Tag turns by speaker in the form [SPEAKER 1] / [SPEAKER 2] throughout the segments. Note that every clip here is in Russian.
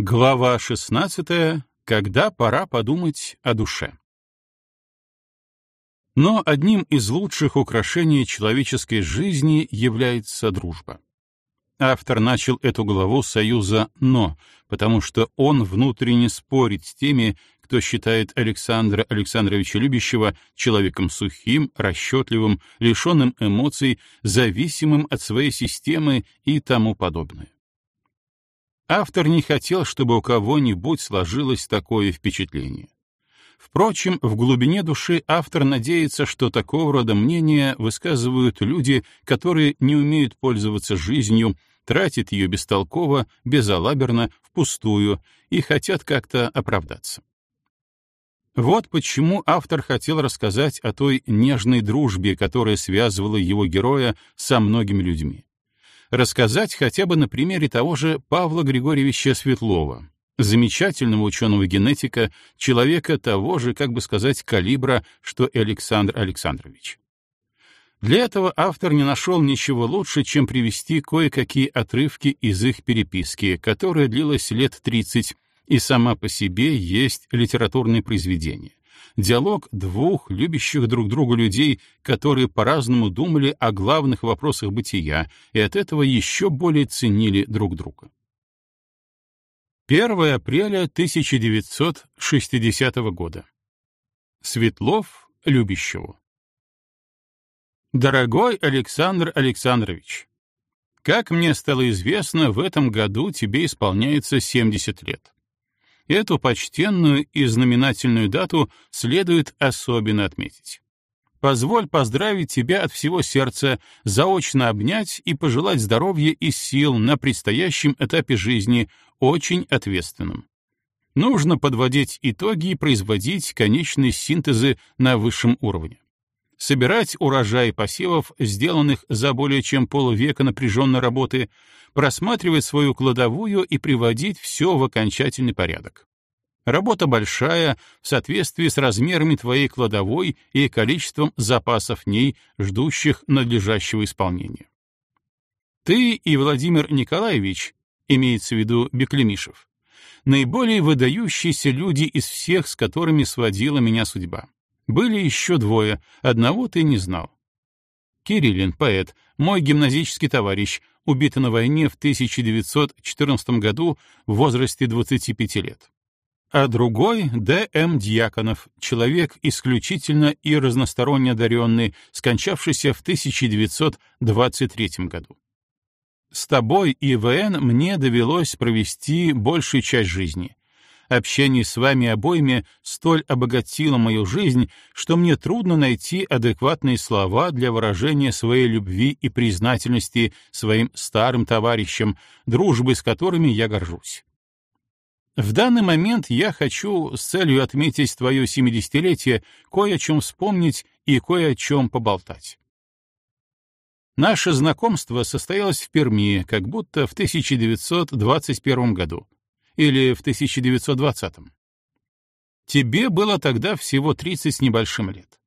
[SPEAKER 1] Глава 16. Когда пора подумать о душе. Но одним из лучших украшений человеческой жизни является дружба. Автор начал эту главу союза «но», потому что он внутренне спорит с теми, кто считает Александра Александровича Любящего человеком сухим, расчетливым, лишенным эмоций, зависимым от своей системы и тому подобное. Автор не хотел, чтобы у кого-нибудь сложилось такое впечатление. Впрочем, в глубине души автор надеется, что такого рода мнения высказывают люди, которые не умеют пользоваться жизнью, тратят ее бестолково, безалаберно, впустую и хотят как-то оправдаться. Вот почему автор хотел рассказать о той нежной дружбе, которая связывала его героя со многими людьми рассказать хотя бы на примере того же Павла Григорьевича Светлова, замечательного ученого-генетика, человека того же, как бы сказать, калибра, что Александр Александрович. Для этого автор не нашел ничего лучше, чем привести кое-какие отрывки из их переписки, которая длилась лет 30 и сама по себе есть литературное произведение диалог двух любящих друг друга людей, которые по-разному думали о главных вопросах бытия и от этого еще более ценили друг друга. 1 апреля 1960 года. Светлов любящего. Дорогой Александр Александрович, как мне стало известно, в этом году тебе исполняется 70 лет. Эту почтенную и знаменательную дату следует особенно отметить. Позволь поздравить тебя от всего сердца, заочно обнять и пожелать здоровья и сил на предстоящем этапе жизни, очень ответственном. Нужно подводить итоги и производить конечные синтезы на высшем уровне. Собирать урожай посевов, сделанных за более чем полувека напряженной работы, просматривать свою кладовую и приводить все в окончательный порядок. Работа большая, в соответствии с размерами твоей кладовой и количеством запасов в ней, ждущих надлежащего исполнения. Ты и Владимир Николаевич, имеется в виду Беклемишев, наиболее выдающиеся люди из всех, с которыми сводила меня судьба. Были еще двое, одного ты не знал. Кириллин, поэт, мой гимназический товарищ, убитый на войне в 1914 году в возрасте 25 лет а другой — Д.М. Дьяконов, человек исключительно и разносторонне одаренный, скончавшийся в 1923 году. С тобой и ВН мне довелось провести большую часть жизни. Общение с вами обоими столь обогатило мою жизнь, что мне трудно найти адекватные слова для выражения своей любви и признательности своим старым товарищам, дружбой с которыми я горжусь. В данный момент я хочу с целью отметить твое семидесятилетие кое о чем вспомнить и кое о чем поболтать. Наше знакомство состоялось в Перми, как будто в 1921 году или в 1920. Тебе было тогда всего 30 с небольшим лет.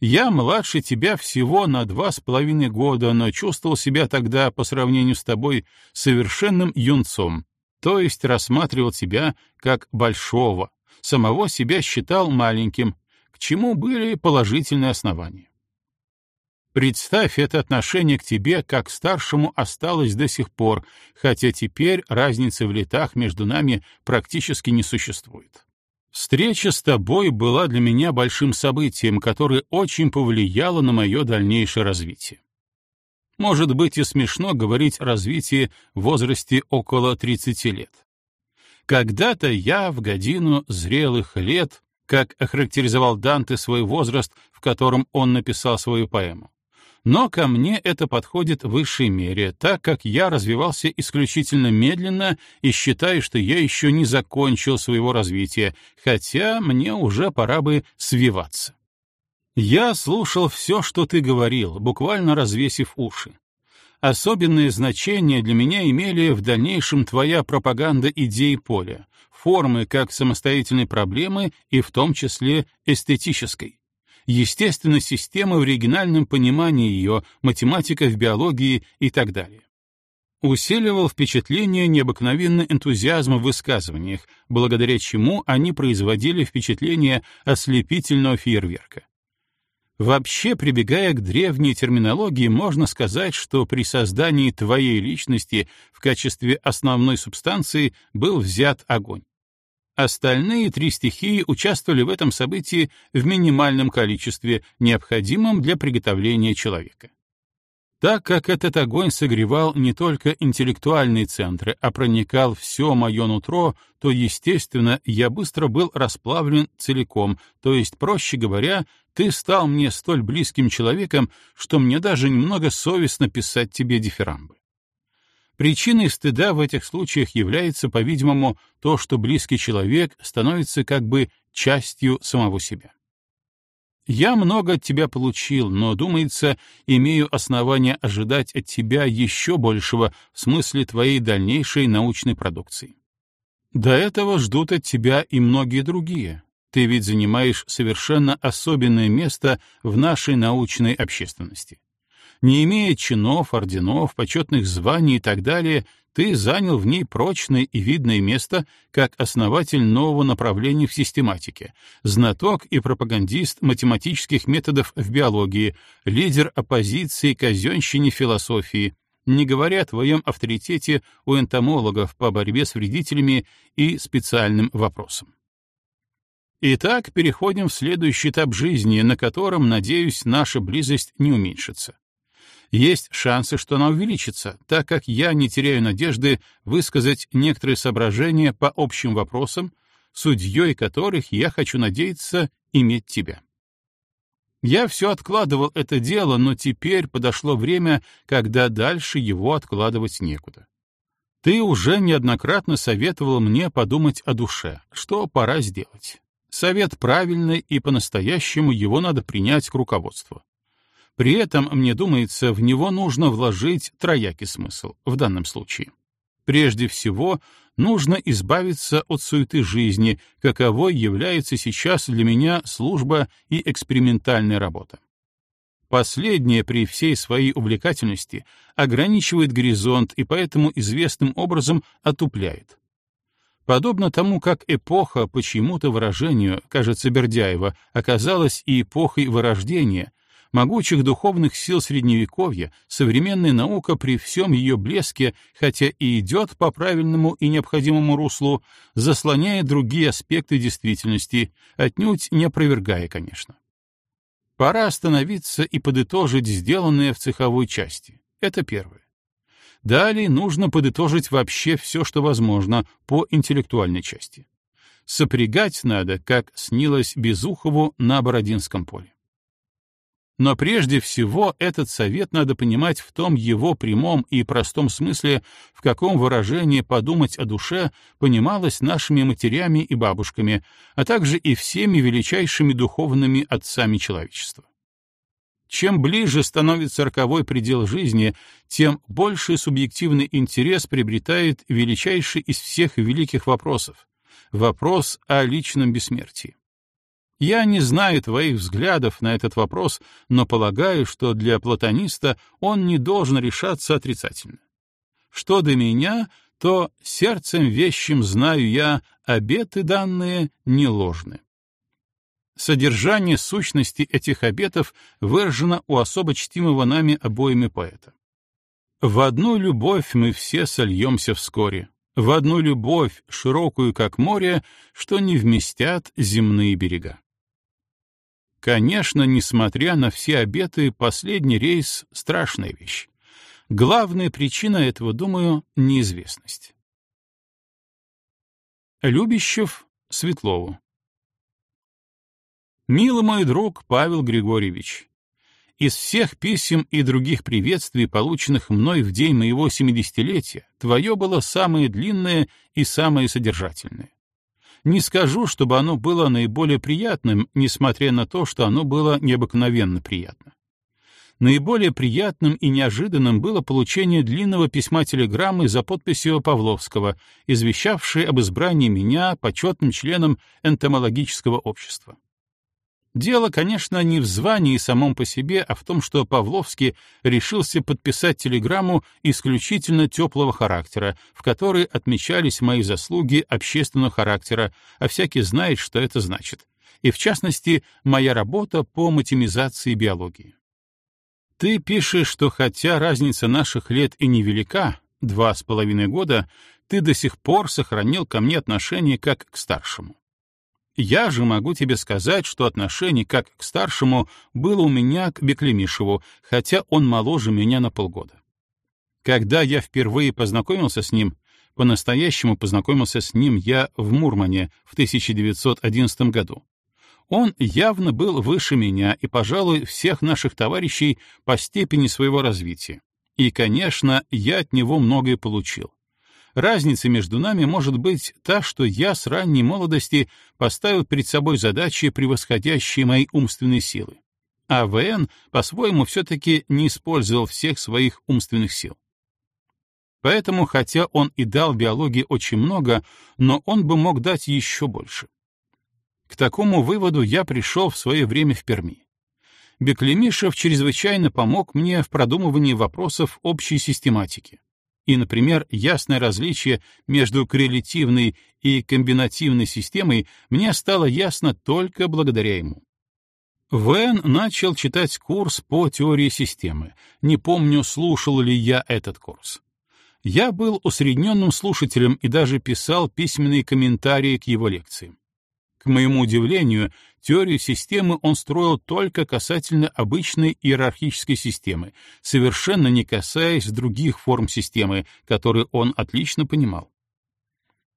[SPEAKER 1] Я младше тебя всего на два с половиной года, но чувствовал себя тогда по сравнению с тобой совершенным юнцом, то есть рассматривал себя как большого, самого себя считал маленьким, к чему были положительные основания. Представь, это отношение к тебе как к старшему осталось до сих пор, хотя теперь разницы в летах между нами практически не существует. Встреча с тобой была для меня большим событием, которое очень повлияло на мое дальнейшее развитие. Может быть и смешно говорить о развитии в возрасте около 30 лет. Когда-то я в годину зрелых лет, как охарактеризовал Данте свой возраст, в котором он написал свою поэму. Но ко мне это подходит в высшей мере, так как я развивался исключительно медленно и считаю, что я еще не закончил своего развития, хотя мне уже пора бы свиваться. Я слушал все, что ты говорил, буквально развесив уши. Особенное значение для меня имели в дальнейшем твоя пропаганда идей поля, формы как самостоятельной проблемы и в том числе эстетической. Естественно, система в оригинальном понимании ее, математика в биологии и так далее. усиливал впечатление необыкновенный энтузиазма в высказываниях, благодаря чему они производили впечатление ослепительного фейерверка. Вообще, прибегая к древней терминологии, можно сказать, что при создании твоей личности в качестве основной субстанции был взят огонь. Остальные три стихии участвовали в этом событии в минимальном количестве, необходимом для приготовления человека. Так как этот огонь согревал не только интеллектуальные центры, а проникал все мое нутро, то, естественно, я быстро был расплавлен целиком, то есть, проще говоря, ты стал мне столь близким человеком, что мне даже немного совестно писать тебе дифирамбы. Причиной стыда в этих случаях является, по-видимому, то, что близкий человек становится как бы частью самого себя. Я много от тебя получил, но, думается, имею основания ожидать от тебя еще большего в смысле твоей дальнейшей научной продукции. До этого ждут от тебя и многие другие. Ты ведь занимаешь совершенно особенное место в нашей научной общественности. Не имея чинов, орденов, почетных званий и так далее, ты занял в ней прочное и видное место как основатель нового направления в систематике, знаток и пропагандист математических методов в биологии, лидер оппозиции казенщине философии, не говоря о твоем авторитете у энтомологов по борьбе с вредителями и специальным вопросам. Итак, переходим в следующий этап жизни, на котором, надеюсь, наша близость не уменьшится есть шансы, что она увеличится, так как я не теряю надежды высказать некоторые соображения по общим вопросам, судьей которых я хочу надеяться иметь тебя. Я все откладывал это дело, но теперь подошло время, когда дальше его откладывать некуда. Ты уже неоднократно советовал мне подумать о душе, что пора сделать. Совет правильный, и по-настоящему его надо принять к руководству. При этом, мне думается, в него нужно вложить троякий смысл в данном случае. Прежде всего, нужно избавиться от суеты жизни, каковой является сейчас для меня служба и экспериментальная работа. Последняя при всей своей увлекательности ограничивает горизонт и поэтому известным образом отупляет. Подобно тому, как эпоха, почему-то выражению, кажется, Бердяева, оказалась и эпохой вырождения, могучих духовных сил Средневековья, современная наука при всем ее блеске, хотя и идет по правильному и необходимому руслу, заслоняет другие аспекты действительности, отнюдь не опровергая, конечно. Пора остановиться и подытожить сделанное в цеховой части. Это первое. Далее нужно подытожить вообще все, что возможно, по интеллектуальной части. Сопрягать надо, как снилось Безухову на Бородинском поле. Но прежде всего этот совет надо понимать в том его прямом и простом смысле, в каком выражении «подумать о душе» понималось нашими матерями и бабушками, а также и всеми величайшими духовными отцами человечества. Чем ближе становится роковой предел жизни, тем больший субъективный интерес приобретает величайший из всех великих вопросов — вопрос о личном бессмертии. Я не знаю твоих взглядов на этот вопрос, но полагаю, что для платониста он не должен решаться отрицательно. Что до меня, то сердцем вещим знаю я, обеты данные не ложны. Содержание сущности этих обетов выражено у особо чтимого нами обоими поэта. В одну любовь мы все сольемся вскоре, в одну любовь, широкую как море, что не вместят земные берега. Конечно, несмотря на все обеты, последний рейс — страшная вещь. Главная причина этого, думаю, — неизвестность. Любящев Светлову Милый мой друг Павел Григорьевич, из всех писем и других приветствий, полученных мной в день моего семидесятилетия, твое было самое длинное и самое содержательное. Не скажу, чтобы оно было наиболее приятным, несмотря на то, что оно было необыкновенно приятно. Наиболее приятным и неожиданным было получение длинного письма телеграммы за подписью Павловского, извещавшей об избрании меня почетным членом энтомологического общества. Дело, конечно, не в звании самом по себе, а в том, что Павловский решился подписать телеграмму исключительно теплого характера, в которой отмечались мои заслуги общественного характера, а всякий знает, что это значит, и, в частности, моя работа по матемизации биологии. Ты пишешь, что хотя разница наших лет и невелика, два с половиной года, ты до сих пор сохранил ко мне отношение как к старшему. Я же могу тебе сказать, что отношение как к старшему было у меня к Беклемишеву, хотя он моложе меня на полгода. Когда я впервые познакомился с ним, по-настоящему познакомился с ним я в Мурмане в 1911 году. Он явно был выше меня и, пожалуй, всех наших товарищей по степени своего развития. И, конечно, я от него многое получил. Разница между нами может быть та, что я с ранней молодости поставил перед собой задачи, превосходящие мои умственные силы. А ВН по-своему все-таки не использовал всех своих умственных сил. Поэтому, хотя он и дал биологии очень много, но он бы мог дать еще больше. К такому выводу я пришел в свое время в Перми. Беклемишев чрезвычайно помог мне в продумывании вопросов общей систематики и, например, ясное различие между коррелятивной и комбинативной системой мне стало ясно только благодаря ему. Вен начал читать курс по теории системы. Не помню, слушал ли я этот курс. Я был усредненным слушателем и даже писал письменные комментарии к его лекциям. К моему удивлению, теорию системы он строил только касательно обычной иерархической системы, совершенно не касаясь других форм системы, которые он отлично понимал.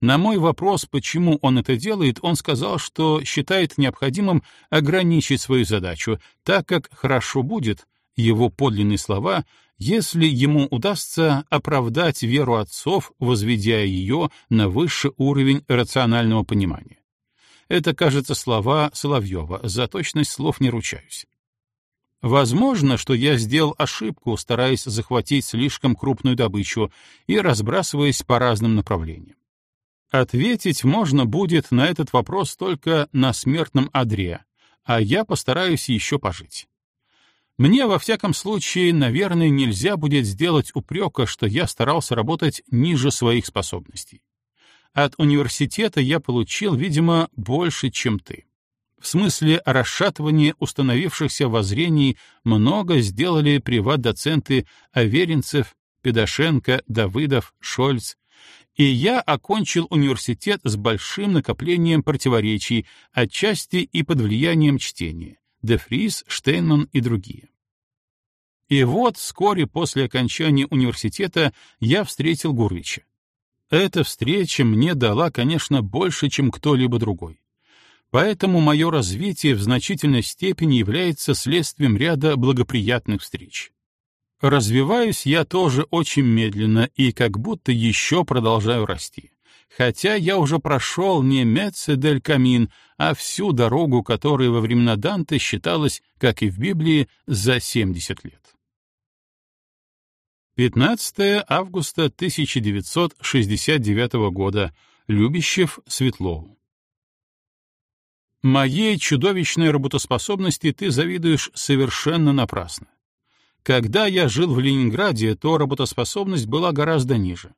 [SPEAKER 1] На мой вопрос, почему он это делает, он сказал, что считает необходимым ограничить свою задачу, так как хорошо будет, его подлинные слова, если ему удастся оправдать веру отцов, возведя ее на высший уровень рационального понимания. Это, кажется, слова Соловьева, за точность слов не ручаюсь. Возможно, что я сделал ошибку, стараясь захватить слишком крупную добычу и разбрасываясь по разным направлениям. Ответить можно будет на этот вопрос только на смертном одре, а я постараюсь еще пожить. Мне, во всяком случае, наверное, нельзя будет сделать упрека, что я старался работать ниже своих способностей. От университета я получил, видимо, больше, чем ты. В смысле расшатывания установившихся воззрений много сделали приват-доценты Аверинцев, Педашенко, Давыдов, Шольц, и я окончил университет с большим накоплением противоречий, отчасти и под влиянием чтения — Дефрис, Штейнман и другие. И вот вскоре после окончания университета я встретил Гурвича. Эта встреча мне дала, конечно, больше, чем кто-либо другой. Поэтому мое развитие в значительной степени является следствием ряда благоприятных встреч. Развиваюсь я тоже очень медленно и как будто еще продолжаю расти. Хотя я уже прошел не Меце дель Камин, а всю дорогу, которая во времена Данте считалась, как и в Библии, за 70 лет. 15 августа 1969 года. Любящев Светлову. Моей чудовищной работоспособности ты завидуешь совершенно напрасно. Когда я жил в Ленинграде, то работоспособность была гораздо ниже.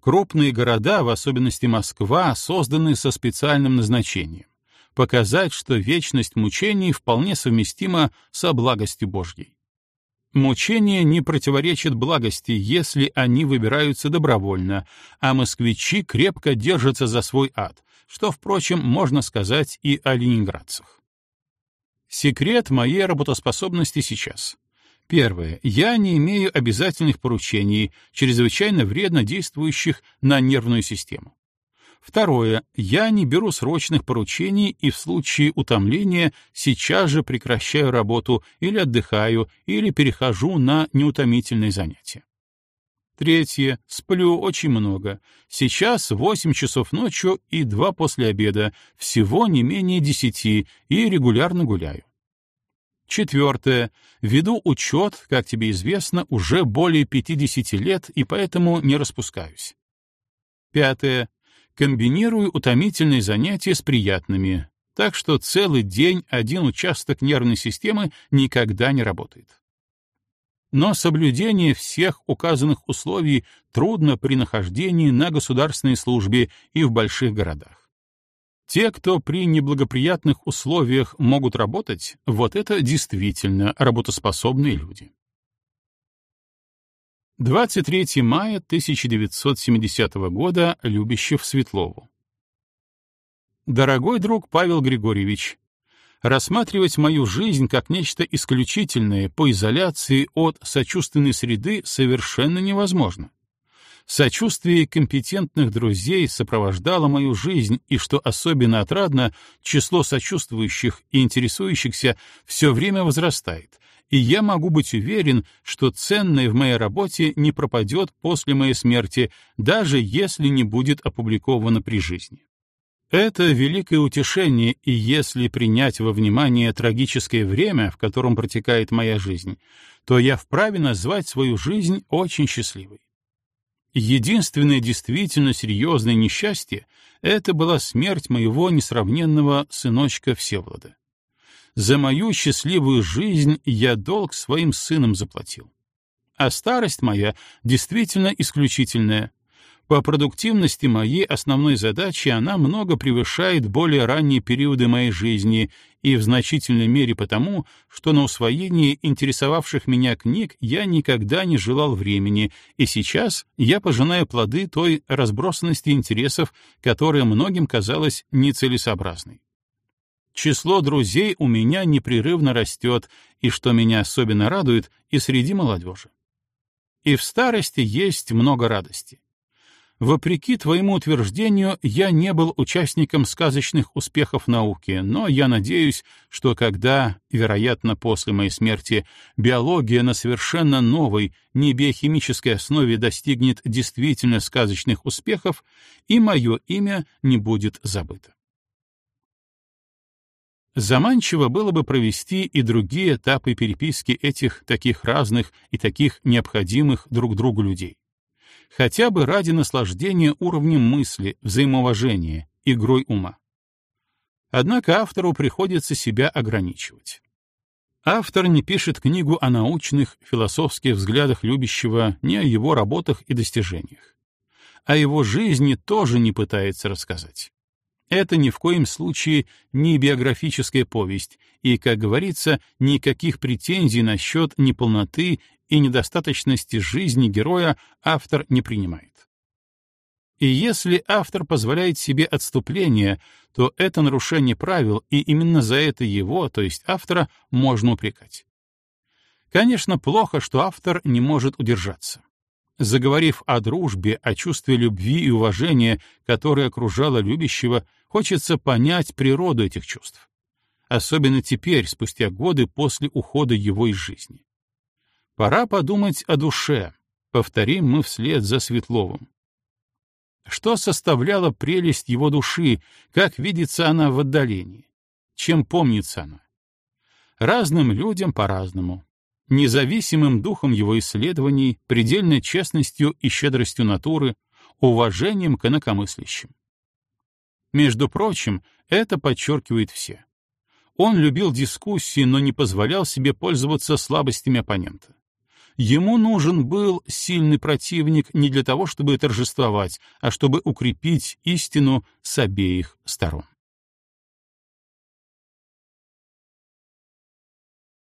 [SPEAKER 1] Крупные города, в особенности Москва, созданы со специальным назначением — показать, что вечность мучений вполне совместима со благостью Божьей. Мучения не противоречат благости, если они выбираются добровольно, а москвичи крепко держатся за свой ад, что, впрочем, можно сказать и о ленинградцах. Секрет моей работоспособности сейчас. Первое. Я не имею обязательных поручений, чрезвычайно вредно действующих на нервную систему. Второе. Я не беру срочных поручений и в случае утомления сейчас же прекращаю работу или отдыхаю, или перехожу на неутомительные занятия. Третье. Сплю очень много. Сейчас 8 часов ночью и 2 после обеда, всего не менее 10, и регулярно гуляю. Четвертое. Веду учет, как тебе известно, уже более 50 лет, и поэтому не распускаюсь. Пятое. Комбинирую утомительные занятия с приятными. так что целый день один участок нервной системы никогда не работает. Но соблюдение всех указанных условий трудно при нахождении на государственной службе и в больших городах. Те, кто при неблагоприятных условиях могут работать, вот это действительно работоспособные люди. 23 мая 1970 года Любящев Светлову. Дорогой друг Павел Григорьевич, рассматривать мою жизнь как нечто исключительное по изоляции от сочувственной среды совершенно невозможно. Сочувствие компетентных друзей сопровождало мою жизнь, и, что особенно отрадно, число сочувствующих и интересующихся все время возрастает, и я могу быть уверен, что ценное в моей работе не пропадет после моей смерти, даже если не будет опубликовано при жизни. Это великое утешение, и если принять во внимание трагическое время, в котором протекает моя жизнь, то я вправе назвать свою жизнь очень счастливой. Единственное действительно серьезное несчастье — это была смерть моего несравненного сыночка Всеволода. За мою счастливую жизнь я долг своим сынам заплатил. А старость моя действительно исключительная, по продуктивности моей основной задачи она много превышает более ранние периоды моей жизни и в значительной мере потому, что на усвоение интересовавших меня книг я никогда не желал времени, и сейчас я пожинаю плоды той разбросанности интересов, которая многим казалась нецелесообразной. Число друзей у меня непрерывно растет, и, что меня особенно радует, и среди молодежи. И в старости есть много радости. Вопреки твоему утверждению, я не был участником сказочных успехов науки, но я надеюсь, что когда, вероятно, после моей смерти, биология на совершенно новой, не биохимической основе достигнет действительно сказочных успехов, и мое имя не будет забыто. Заманчиво было бы провести и другие этапы переписки этих таких разных и таких необходимых друг другу людей хотя бы ради наслаждения уровнем мысли, взаимоуважения, игрой ума. Однако автору приходится себя ограничивать. Автор не пишет книгу о научных, философских взглядах любящего, не о его работах и достижениях. О его жизни тоже не пытается рассказать. Это ни в коем случае не биографическая повесть, и, как говорится, никаких претензий насчет неполноты и недостаточности жизни героя автор не принимает. И если автор позволяет себе отступление, то это нарушение правил, и именно за это его, то есть автора, можно упрекать. Конечно, плохо, что автор не может удержаться. Заговорив о дружбе, о чувстве любви и уважения, которое окружало любящего, хочется понять природу этих чувств. Особенно теперь, спустя годы после ухода его из жизни. Пора подумать о душе, повторим мы вслед за Светловым. Что составляло прелесть его души, как видится она в отдалении? Чем помнится она? Разным людям по-разному. Независимым духом его исследований, предельной честностью и щедростью натуры, уважением к инакомыслящим. Между прочим, это подчеркивает все. Он любил дискуссии, но не позволял себе пользоваться слабостями оппонента. Ему нужен был сильный противник не для того, чтобы торжествовать, а чтобы укрепить истину с обеих сторон.